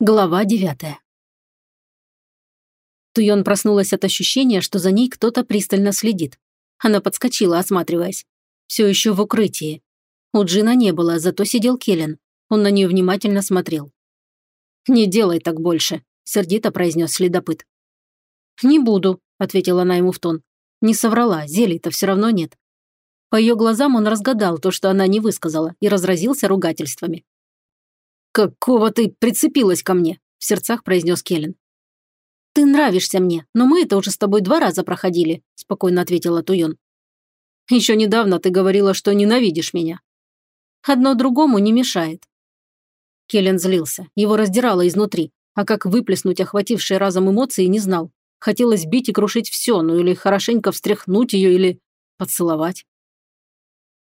Глава девятая. Туйон проснулась от ощущения, что за ней кто-то пристально следит. Она подскочила, осматриваясь. Все еще в укрытии. У Джина не было, зато сидел Келлен. Он на нее внимательно смотрел. «Не делай так больше», – сердито произнес следопыт. «Не буду», – ответила она ему в тон. Не соврала, зелий-то все равно нет. По ее глазам он разгадал то, что она не высказала, и разразился ругательствами. «Какого ты прицепилась ко мне?» – в сердцах произнес Келлен. «Ты нравишься мне, но мы это уже с тобой два раза проходили», – спокойно ответила Туйон. «Еще недавно ты говорила, что ненавидишь меня». «Одно другому не мешает». Келлен злился, его раздирало изнутри, а как выплеснуть охватившие разом эмоции не знал. Хотелось бить и крушить все, ну или хорошенько встряхнуть ее, или поцеловать.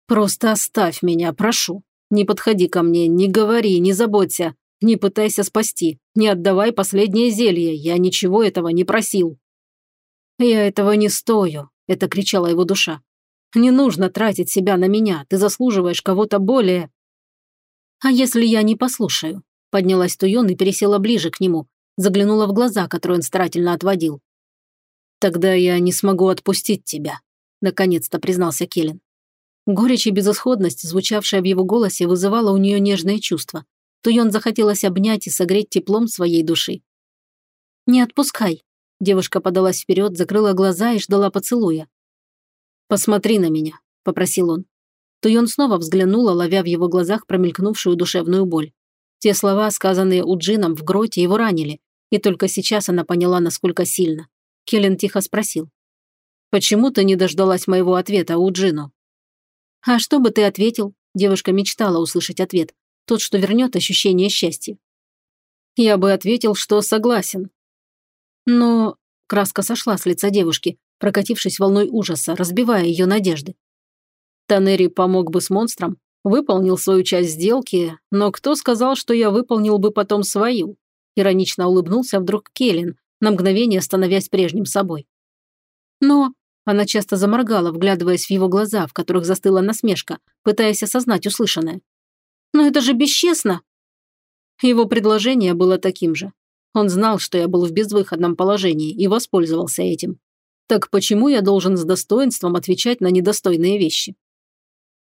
«Просто оставь меня, прошу», не подходи ко мне, не говори, не заботься, не пытайся спасти, не отдавай последнее зелье, я ничего этого не просил». «Я этого не стою», – это кричала его душа. «Не нужно тратить себя на меня, ты заслуживаешь кого-то более...» «А если я не послушаю?» Поднялась Туйон и пересела ближе к нему, заглянула в глаза, которые он старательно отводил. «Тогда я не смогу отпустить тебя», – наконец-то признался Келлен. Горечь и безысходность, звучавшая в его голосе, вызывала у нее нежные чувства. Туйон захотелось обнять и согреть теплом своей души. «Не отпускай!» Девушка подалась вперед, закрыла глаза и ждала поцелуя. «Посмотри на меня», – попросил он. Туйон снова взглянула, ловя в его глазах промелькнувшую душевную боль. Те слова, сказанные Уджином в гроте, его ранили, и только сейчас она поняла, насколько сильно. Келлен тихо спросил. «Почему ты не дождалась моего ответа, Уджину?» «А что бы ты ответил?» Девушка мечтала услышать ответ. Тот, что вернет ощущение счастья. Я бы ответил, что согласен. Но краска сошла с лица девушки, прокатившись волной ужаса, разбивая ее надежды. Танери помог бы с монстром, выполнил свою часть сделки, но кто сказал, что я выполнил бы потом свою? Иронично улыбнулся вдруг Келлен, на мгновение становясь прежним собой. Но она часто заморгала, вглядываясь в его глаза, в которых застыла насмешка, пытаясь осознать услышанное. «Но это же бесчестно!» Его предложение было таким же. Он знал, что я был в безвыходном положении и воспользовался этим. Так почему я должен с достоинством отвечать на недостойные вещи?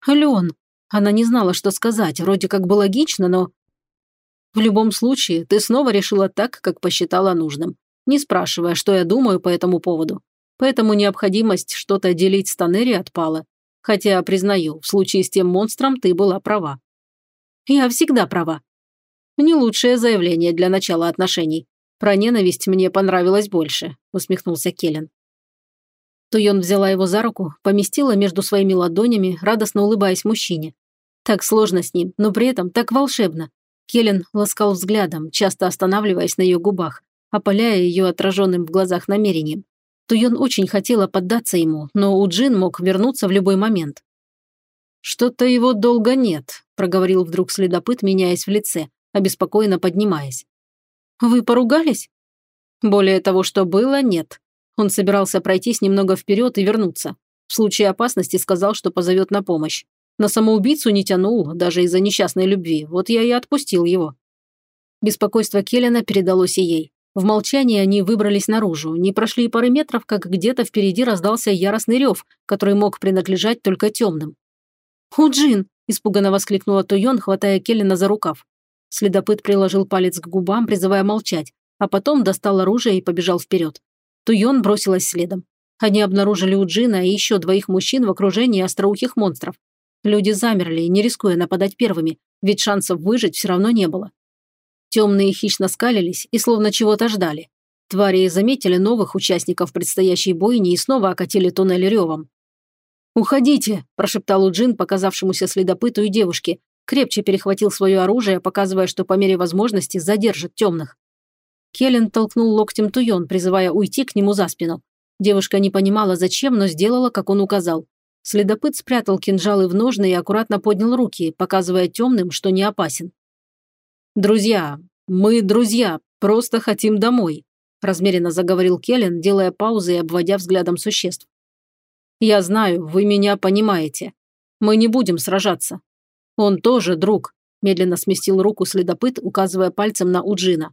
Леон, она не знала, что сказать, вроде как бы логично, но... В любом случае, ты снова решила так, как посчитала нужным, не спрашивая, что я думаю по этому поводу. Поэтому необходимость что-то делить с Танери отпала. Хотя, признаю, в случае с тем монстром ты была права. Я всегда права. Не лучшее заявление для начала отношений. Про ненависть мне понравилось больше, усмехнулся Келлен. Туйон взяла его за руку, поместила между своими ладонями, радостно улыбаясь мужчине. Так сложно с ним, но при этом так волшебно. Келлен ласкал взглядом, часто останавливаясь на ее губах, опаляя ее отраженным в глазах намерением. Туйон очень хотела поддаться ему, но Уджин мог вернуться в любой момент. «Что-то его долго нет», – проговорил вдруг следопыт, меняясь в лице, обеспокоенно поднимаясь. «Вы поругались?» «Более того, что было, нет. Он собирался пройтись немного вперед и вернуться. В случае опасности сказал, что позовет на помощь. На самоубийцу не тянул, даже из-за несчастной любви. Вот я и отпустил его». Беспокойство Келлена передалось и ей. В молчании они выбрались наружу, не прошли и пары метров, как где-то впереди раздался яростный рев, который мог принадлежать только темным. «Худжин!» – испуганно воскликнула Туйон, хватая Келлина за рукав. Следопыт приложил палец к губам, призывая молчать, а потом достал оружие и побежал вперед. Туйон бросилась следом. Они обнаружили у Джина и еще двоих мужчин в окружении остроухих монстров. Люди замерли, не рискуя нападать первыми, ведь шансов выжить все равно не было. Темные хищно скалились и словно чего-то ждали. Твари заметили новых участников предстоящей бойни и снова окатили туннель ревом. «Уходите!» – прошептал Уджин, показавшемуся следопыту и девушке. Крепче перехватил свое оружие, показывая, что по мере возможности задержит темных. Келлен толкнул локтем Туйон, призывая уйти к нему за спину. Девушка не понимала, зачем, но сделала, как он указал. Следопыт спрятал кинжалы в ножны и аккуратно поднял руки, показывая темным, что не опасен. «Друзья, мы друзья, просто хотим домой», размеренно заговорил Келлен, делая паузы и обводя взглядом существ. «Я знаю, вы меня понимаете. Мы не будем сражаться. Он тоже друг, медленно сместил руку следопыт, указывая пальцем на Уджина.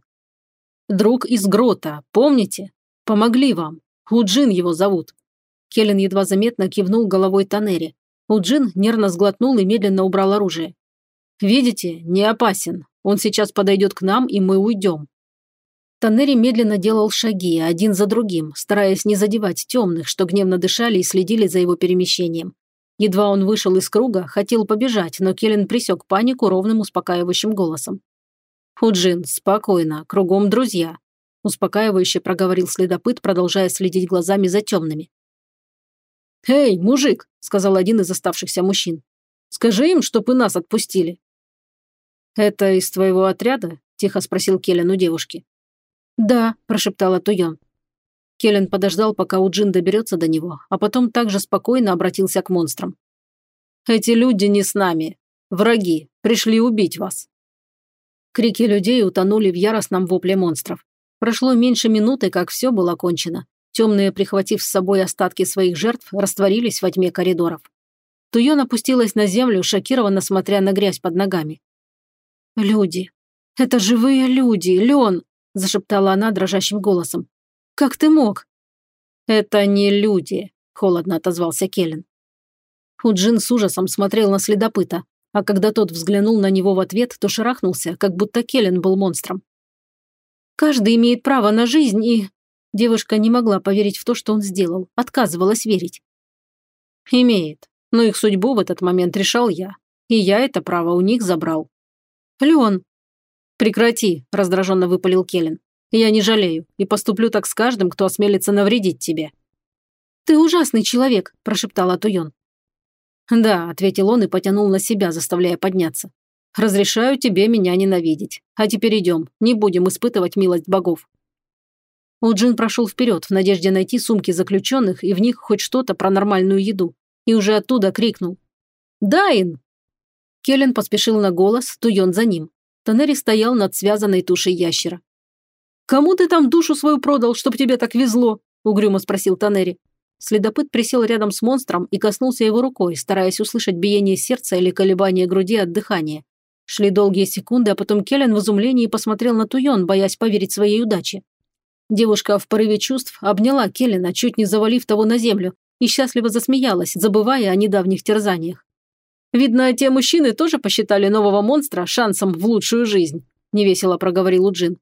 «Друг из грота, помните? Помогли вам. Уджин его зовут». Келлен едва заметно кивнул головой Танери. Уджин нервно сглотнул и медленно убрал оружие. «Видите, не опасен. Он сейчас подойдет к нам, и мы уйдем». Танери медленно делал шаги, один за другим, стараясь не задевать темных, что гневно дышали и следили за его перемещением. Едва он вышел из круга, хотел побежать, но Келлен присек панику ровным успокаивающим голосом. «Худжин, спокойно, кругом друзья», – успокаивающе проговорил следопыт, продолжая следить глазами за темными. «Эй, мужик!» – сказал один из оставшихся мужчин. «Скажи им, чтоб и нас отпустили». «Это из твоего отряда?» – тихо спросил Келлен у девушки. «Да», – прошептала Туйон. Келлен подождал, пока Уджин доберется до него, а потом также спокойно обратился к монстрам. «Эти люди не с нами. Враги. Пришли убить вас». Крики людей утонули в яростном вопле монстров. Прошло меньше минуты, как все было кончено. Темные, прихватив с собой остатки своих жертв, растворились во тьме коридоров. Туйон опустилась на землю, шокированно смотря на грязь под ногами. «Люди! Это живые люди, Лен!» – зашептала она дрожащим голосом. Как ты мог?» «Это не люди», – холодно отозвался Келлен. Худжин с ужасом смотрел на следопыта, а когда тот взглянул на него в ответ, то шарахнулся, как будто Келлен был монстром. «Каждый имеет право на жизнь и...» Девушка не могла поверить в то, что он сделал, отказывалась верить. «Имеет, но их судьбу в этот момент решал я, и я это право у них забрал». «Леон!» «Прекрати», – раздраженно выпалил Келлен. Я не жалею и поступлю так с каждым, кто осмелится навредить тебе». «Ты ужасный человек», – прошептала Туйон. «Да», – ответил он и потянул на себя, заставляя подняться. «Разрешаю тебе меня ненавидеть. А теперь идем, не будем испытывать милость богов». Уджин прошел вперед в надежде найти сумки заключенных и в них хоть что-то про нормальную еду. И уже оттуда крикнул. «Дайн!» Келлен поспешил на голос, Туйон за ним. Танери стоял над связанной тушей ящера. «Кому ты там душу свою продал, чтоб тебе так везло?» – угрюмо спросил Танери. Следопыт присел рядом с монстром и коснулся его рукой, стараясь услышать биение сердца или колебание груди от дыхания. Шли долгие секунды, а потом Келлен в изумлении посмотрел на Туйон, боясь поверить своей удаче. Девушка в порыве чувств обняла Келлена, чуть не завалив того на землю, и счастливо засмеялась, забывая о недавних терзаниях. «Видно, те мужчины тоже посчитали нового монстра шансом в лучшую жизнь», – невесело проговорил Уджин.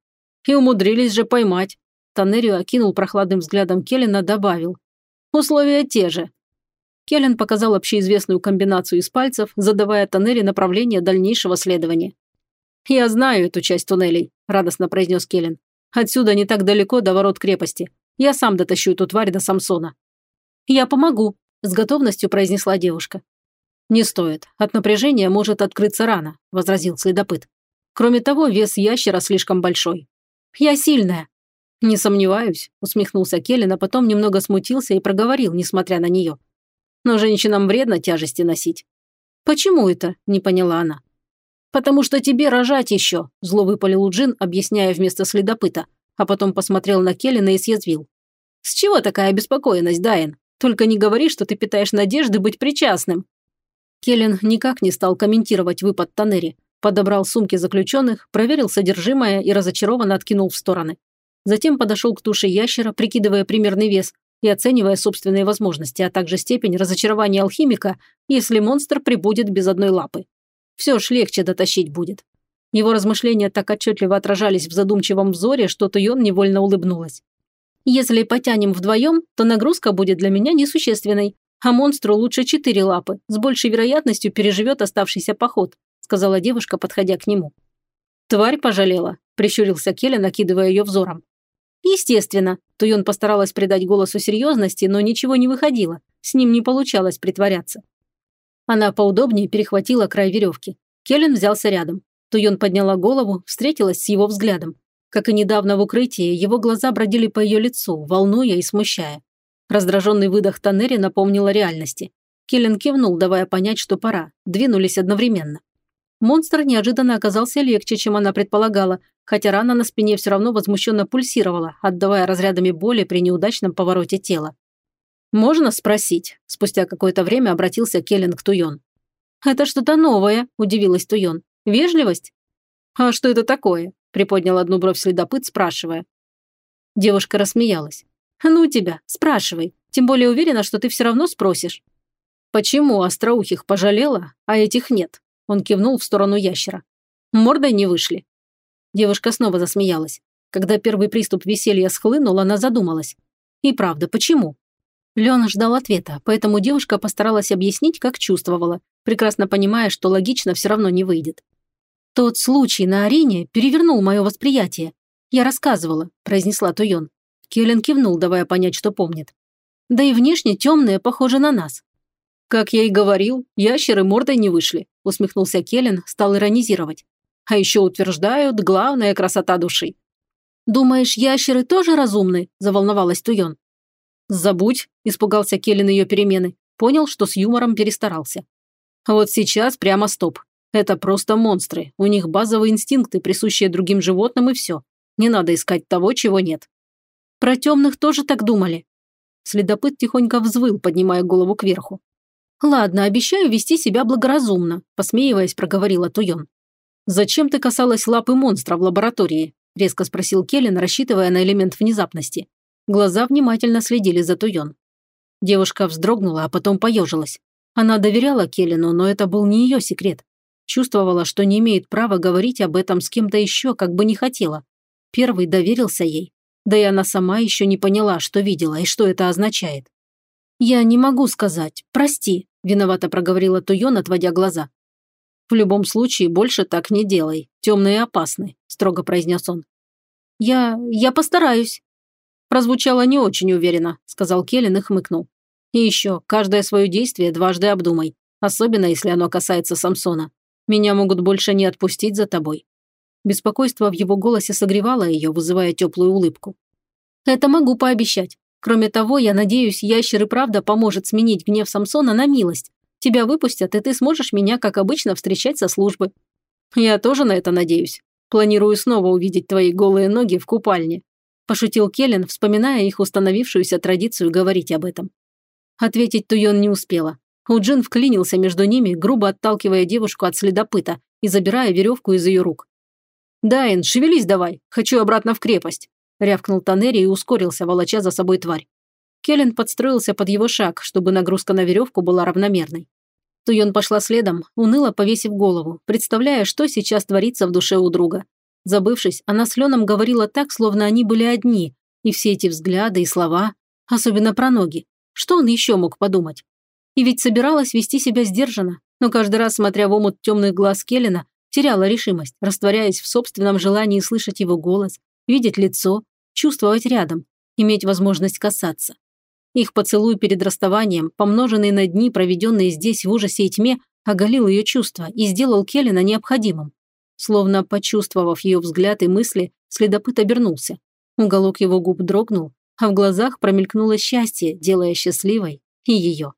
И умудрились же поймать. Танерио окинул прохладным взглядом Келлена, добавил. Условия те же. Келлен показал общеизвестную комбинацию из пальцев, задавая Танери направление дальнейшего следования. «Я знаю эту часть туннелей», – радостно произнес Келлен. «Отсюда не так далеко до ворот крепости. Я сам дотащу эту тварь до Самсона». «Я помогу», – с готовностью произнесла девушка. «Не стоит. От напряжения может открыться рана», – возразил следопыт. «Кроме того, вес ящера слишком большой. Я сильная». «Не сомневаюсь», – усмехнулся Келлен, а потом немного смутился и проговорил, несмотря на нее. «Но женщинам вредно тяжести носить». «Почему это?» – не поняла она. «Потому что тебе рожать еще», – зло выпалил Джин, объясняя вместо следопыта, а потом посмотрел на Келлина и съязвил. «С чего такая обеспокоенность, Дайен? Только не говори, что ты питаешь надежды быть причастным». Келлен никак не стал комментировать выпад Танери, Подобрал сумки заключенных, проверил содержимое и разочарованно откинул в стороны. Затем подошел к туше ящера, прикидывая примерный вес и оценивая собственные возможности, а также степень разочарования алхимика, если монстр прибудет без одной лапы. Все ж легче дотащить будет. Его размышления так отчетливо отражались в задумчивом взоре, что Туйон невольно улыбнулась. «Если потянем вдвоем, то нагрузка будет для меня несущественной, а монстру лучше четыре лапы, с большей вероятностью переживет оставшийся поход сказала девушка, подходя к нему. «Тварь пожалела», – прищурился Келя, накидывая ее взором. «Естественно», – Туйон постаралась придать голосу серьезности, но ничего не выходило, с ним не получалось притворяться. Она поудобнее перехватила край веревки. Келлен взялся рядом. Туйон подняла голову, встретилась с его взглядом. Как и недавно в укрытии, его глаза бродили по ее лицу, волнуя и смущая. Раздраженный выдох Танери напомнил о реальности. Келлен кивнул, давая понять, что пора. Двинулись одновременно. Монстр неожиданно оказался легче, чем она предполагала, хотя рана на спине все равно возмущенно пульсировала, отдавая разрядами боли при неудачном повороте тела. «Можно спросить?» – спустя какое-то время обратился Келлен к Туйон. «Это что-то новое», – удивилась Туйон. Вежливость? А что это такое? Приподнял одну бровь следопыт, спрашивая. Девушка рассмеялась. «Ну тебя, спрашивай. Тем более уверена, что ты все равно спросишь». «Почему остроухих пожалела, а этих нет?» Он кивнул в сторону ящера. «Мордой не вышли». Девушка снова засмеялась. Когда первый приступ веселья схлынул, она задумалась. И правда, почему? Лена ждал ответа, поэтому девушка постаралась объяснить, как чувствовала, прекрасно понимая, что логично все равно не выйдет. «Тот случай на арене перевернул мое восприятие. Я рассказывала», – произнесла Туйон. Келлен кивнул, давая понять, что помнит. «Да и внешне темные похожи на нас». «Как я и говорил, ящеры мордой не вышли», – усмехнулся Келлен, стал иронизировать. «А еще утверждают, главная красота души. «Думаешь, ящеры тоже разумны?» – заволновалась Туйон. «Забудь», – испугался Келлен ее перемены. Понял, что с юмором перестарался. Вот сейчас прямо стоп. Это просто монстры. У них базовые инстинкты, присущие другим животным, и все. Не надо искать того, чего нет. Про темных тоже так думали. Следопыт тихонько взвыл, поднимая голову кверху. «Ладно, обещаю вести себя благоразумно», – посмеиваясь, проговорила Туйон. «Зачем ты касалась лапы монстра в лаборатории?» – резко спросил Келлен, рассчитывая на элемент внезапности. Глаза внимательно следили за Туйон. Девушка вздрогнула, а потом поежилась. Она доверяла Келлену, но это был не ее секрет. Чувствовала, что не имеет права говорить об этом с кем-то еще, как бы не хотела. Первый доверился ей. Да и она сама еще не поняла, что видела и что это означает. «Я не могу сказать. Прости», – виновато проговорила Туйон, отводя глаза. «В любом случае, больше так не делай. Темные опасны», – строго произнес он. «Я... я постараюсь». Прозвучало не очень уверенно, сказал Келлен и хмыкнул. И еще, каждое свое действие дважды обдумай, особенно если оно касается Самсона. Меня могут больше не отпустить за тобой. Беспокойство в его голосе согревало ее, вызывая теплую улыбку. «Это могу пообещать. Кроме того, я надеюсь, ящер и правда поможет сменить гнев Самсона на милость, Тебя выпустят, и ты сможешь меня, как обычно, встречать со службы. Я тоже на это надеюсь. Планирую снова увидеть твои голые ноги в купальне. Пошутил Келлен, вспоминая их установившуюся традицию говорить об этом. Ответить Туйон не успела. Уджин вклинился между ними, грубо отталкивая девушку от следопыта и забирая веревку из ее рук. «Дайн, шевелись давай, хочу обратно в крепость», – рявкнул Танери и ускорился, волоча за собой тварь. Келлен подстроился под его шаг, чтобы нагрузка на веревку была равномерной. Туйон пошла следом, уныло повесив голову, представляя, что сейчас творится в душе у друга. Забывшись, она с Леном говорила так, словно они были одни, и все эти взгляды и слова, особенно про ноги. Что он еще мог подумать? И ведь собиралась вести себя сдержанно, но каждый раз, смотря в омут темных глаз Келлена, теряла решимость, растворяясь в собственном желании слышать его голос, видеть лицо, чувствовать рядом, иметь возможность касаться. Их поцелуй перед расставанием, помноженный на дни, проведенные здесь в ужасе и тьме, оголил ее чувства и сделал Келлина необходимым. Словно почувствовав ее взгляд и мысли, следопыт обернулся. Уголок его губ дрогнул, а в глазах промелькнуло счастье, делая счастливой и ее.